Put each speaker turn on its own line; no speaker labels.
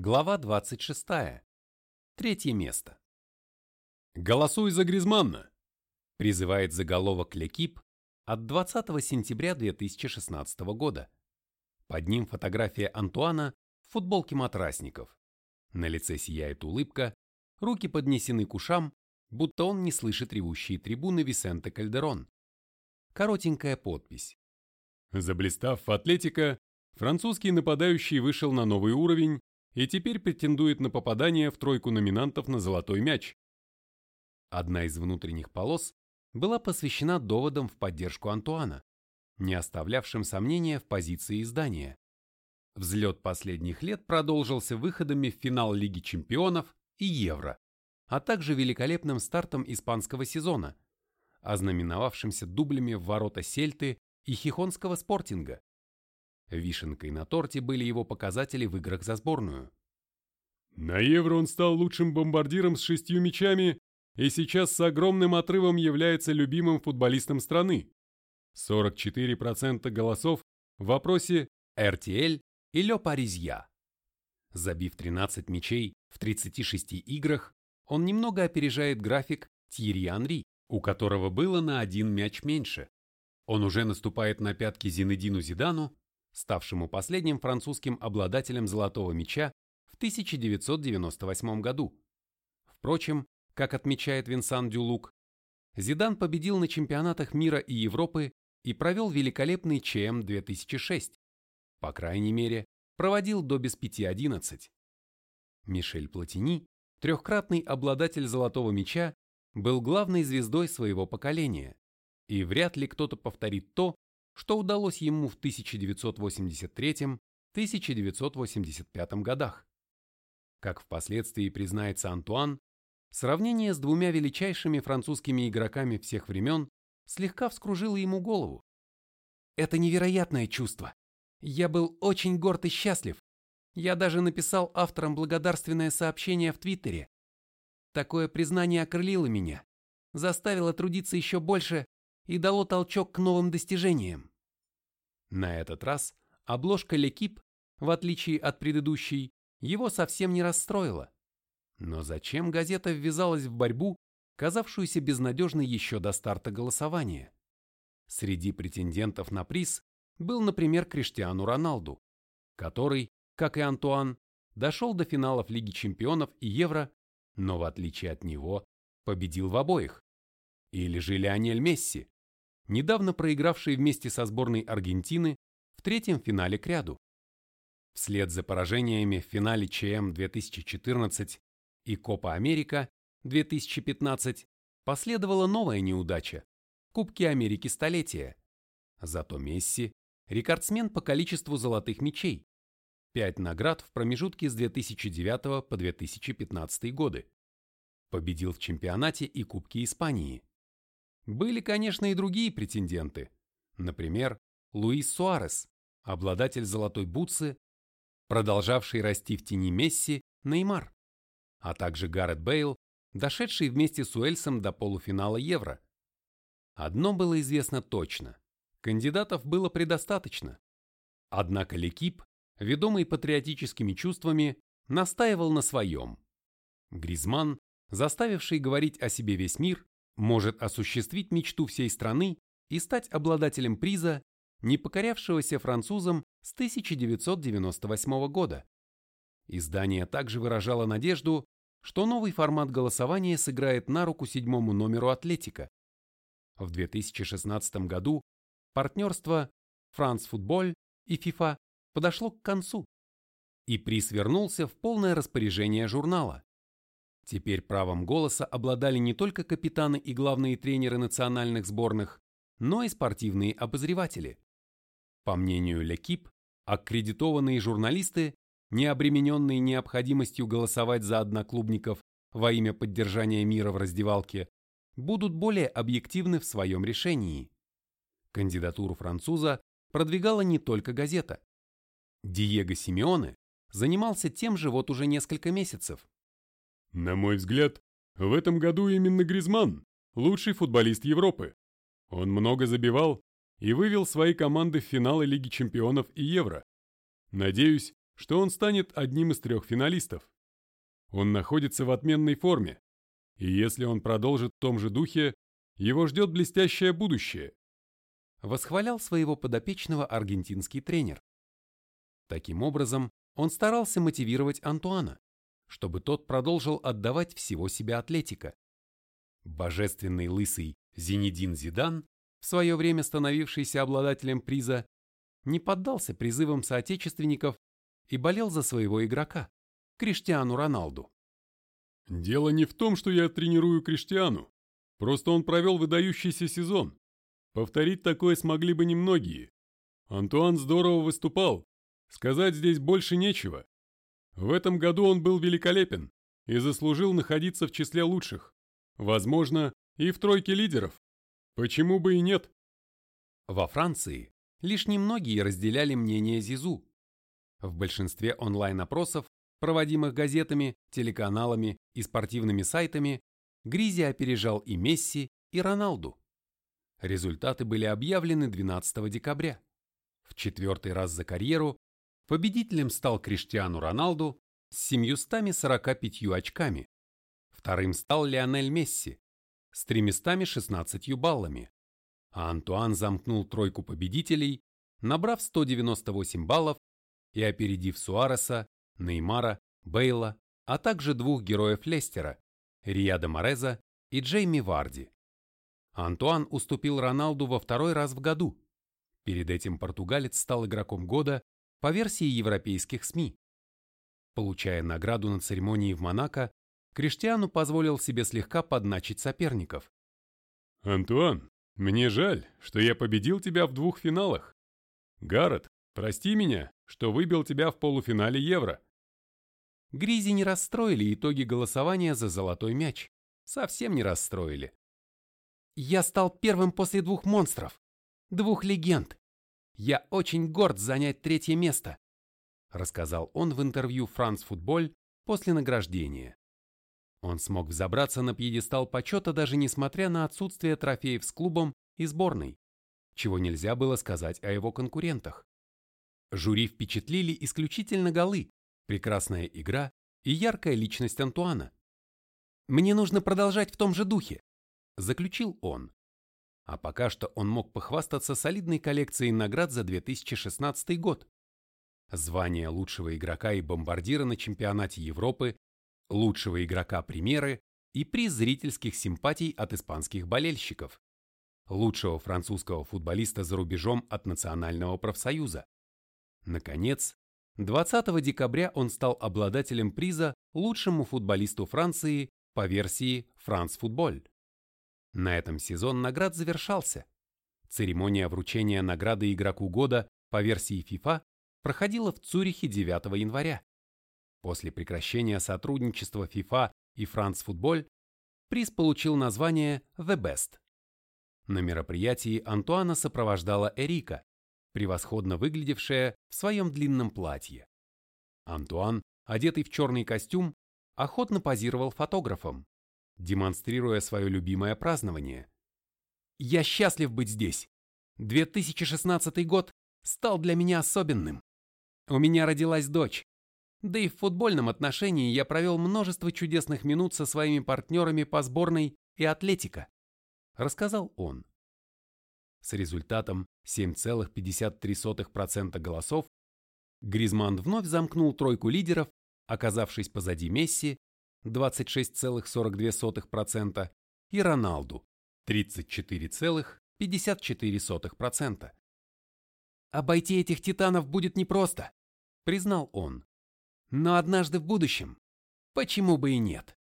Глава 26. Третье место.
«Голосуй за Гризманна!»
призывает заголовок Лекип от 20 сентября 2016 года. Под ним фотография Антуана в футболке матрасников. На лице сияет улыбка, руки поднесены к ушам, будто он не слышит ревущие трибуны Висенте Кальдерон. Коротенькая подпись.
Заблистав в атлетика, французский нападающий вышел на новый уровень и теперь претендует на попадание в тройку номинантов на золотой мяч.
Одна из внутренних полос была посвящена доводам в поддержку Антуана, не оставлявшим сомнения в позиции издания. Взлет последних лет продолжился выходами в финал Лиги чемпионов и Евро, а также великолепным стартом испанского сезона, ознаменовавшимся дублями в ворота Сельты и Хихонского спортинга. Вишенкой на торте были его показатели в играх за сборную.
На Евро он стал лучшим бомбардиром с шестью мячами и сейчас с огромным отрывом является любимым футболистом страны. 44% голосов в вопросе
RTL и Ле Паризья. Забив 13 мячей в 36 играх, он немного опережает график Тьерри Анри, у которого было на один мяч меньше. Он уже наступает на пятки Зинедину Зидану, ставшему последним французским обладателем золотого мяча в 1998 году. Впрочем, как отмечает Винсан Дюлук, Зидан победил на чемпионатах мира и Европы и провел великолепный ЧМ 2006. По крайней мере, проводил до без 5-11. Мишель Платини, трехкратный обладатель золотого мяча, был главной звездой своего поколения, и вряд ли кто-то повторит то, что удалось ему в 1983-1985 годах. Как впоследствии признается Антуан, сравнение с двумя величайшими французскими игроками всех времен слегка вскружило ему голову. Это невероятное чувство. Я был очень горд и счастлив. Я даже написал авторам благодарственное сообщение в Твиттере. Такое признание окрылило меня, заставило трудиться еще больше и дало толчок к новым достижениям. На этот раз обложка Лекип, в отличие от предыдущей, его совсем не расстроила. Но зачем газета ввязалась в борьбу, казавшуюся безнадежной еще до старта голосования? Среди претендентов на приз был, например, Криштиану Роналду, который, как и Антуан, дошел до финалов Лиги чемпионов и Евро, но в отличие от него победил в обоих. Или же Лионель Месси, недавно проигравший вместе со сборной Аргентины в третьем финале к ряду. Вслед за поражениями в финале ЧМ 2014 и Копа Америка 2015 последовала новая неудача – Кубки Америки столетия. Зато Месси – рекордсмен по количеству золотых мячей. Пять наград в промежутке с 2009 по 2015 годы. Победил в чемпионате и Кубке Испании. Были, конечно, и другие претенденты. Например, Луис Суарес, обладатель золотой бутсы, продолжавший расти в тени Месси, Неймар, а также Гаррет Бейл, дошедший вместе с Уэльсом до полуфинала Евро. Одно было известно точно – кандидатов было предостаточно. Однако Лекип, ведомый патриотическими чувствами, настаивал на своем. Гризман, заставивший говорить о себе весь мир, может осуществить мечту всей страны и стать обладателем приза, не покорявшегося французам с 1998 года. Издание также выражало надежду, что новый формат голосования сыграет на руку седьмому номеру Атлетика. В 2016 году партнерство France Football и FIFA подошло к концу, и приз вернулся в полное распоряжение журнала. Теперь правом голоса обладали не только капитаны и главные тренеры национальных сборных, но и спортивные обозреватели. По мнению Лекип, аккредитованные журналисты, не обремененные необходимостью голосовать за одноклубников во имя поддержания мира в раздевалке, будут более объективны в своем решении. Кандидатуру француза продвигала не только газета. Диего Симеоне занимался тем же вот уже несколько месяцев.
На мой взгляд, в этом году именно Гризман – лучший футболист Европы. Он много забивал и вывел свои команды в финалы Лиги чемпионов и Евро. Надеюсь, что он станет одним из трех финалистов. Он находится в отменной форме, и если он продолжит в том же духе, его ждет блестящее будущее.
Восхвалял своего подопечного аргентинский тренер. Таким образом, он старался мотивировать Антуана, чтобы тот продолжил отдавать всего себя атлетика. Божественный лысый Зинедин Зидан, в свое время становившийся обладателем приза, не поддался призывам соотечественников и болел за своего игрока, Криштиану Роналду.
«Дело не в том, что я тренирую Криштиану. Просто он провел выдающийся сезон. Повторить такое смогли бы немногие. Антуан здорово выступал. Сказать здесь больше нечего. В этом году он был великолепен и заслужил находиться в числе лучших. Возможно, и в тройке лидеров. Почему бы и нет?
Во Франции лишь немногие разделяли мнение Зизу. В большинстве онлайн-опросов, проводимых газетами, телеканалами и спортивными сайтами, Гризи опережал и Месси, и Роналду. Результаты были объявлены 12 декабря. В четвертый раз за карьеру победителем стал Криштиану Роналду с 745 очками. Вторым стал Лионель Месси с 316 баллами. А Антуан замкнул тройку победителей, набрав 198 баллов и опередив Суареса, Неймара, Бейла, а также двух героев Лестера Рияда Мореза и Джейми Варди. Антуан уступил Роналду во второй раз в году. Перед этим португалец стал игроком года по версии европейских СМИ. Получая награду на церемонии в Монако, Криштиану позволил себе слегка подначить соперников.
«Антуан, мне жаль, что я победил тебя в двух финалах. Гаррет, прости меня, что выбил тебя в полуфинале Евро.
Гризи не расстроили итоги голосования за золотой мяч. Совсем не расстроили. Я стал первым после двух монстров, двух легенд. Я очень горд занять третье место, рассказал он в интервью «Франц Футболь» после награждения. Он смог взобраться на пьедестал почета даже несмотря на отсутствие трофеев с клубом и сборной, чего нельзя было сказать о его конкурентах. Жюри впечатлили исключительно голы, прекрасная игра и яркая личность Антуана. «Мне нужно продолжать в том же духе», – заключил он. А пока что он мог похвастаться солидной коллекцией наград за 2016 год. Звание лучшего игрока и бомбардира на чемпионате Европы, лучшего игрока премьеры и приз зрительских симпатий от испанских болельщиков, лучшего французского футболиста за рубежом от Национального профсоюза. Наконец, 20 декабря он стал обладателем приза лучшему футболисту Франции по версии «Франц Футболь». На этом сезон наград завершался. Церемония вручения награды игроку года по версии FIFA проходила в Цюрихе 9 января. После прекращения сотрудничества FIFA и «Франц Футболь» приз получил название «The Best». На мероприятии Антуана сопровождала Эрика, превосходно выглядевшая в своем длинном платье. Антуан, одетый в черный костюм, охотно позировал фотографом, демонстрируя свое любимое празднование. «Я счастлив быть здесь. 2016 год стал для меня особенным. У меня родилась дочь. Да и в футбольном отношении я провел множество чудесных минут со своими партнерами по сборной и атлетика», рассказал он. С результатом 7,53% голосов Гризман вновь замкнул тройку лидеров, оказавшись позади Месси 26,42% и Роналду 34,54%. «Обойти этих титанов будет непросто», — признал он. «Но однажды в будущем. Почему бы и нет?»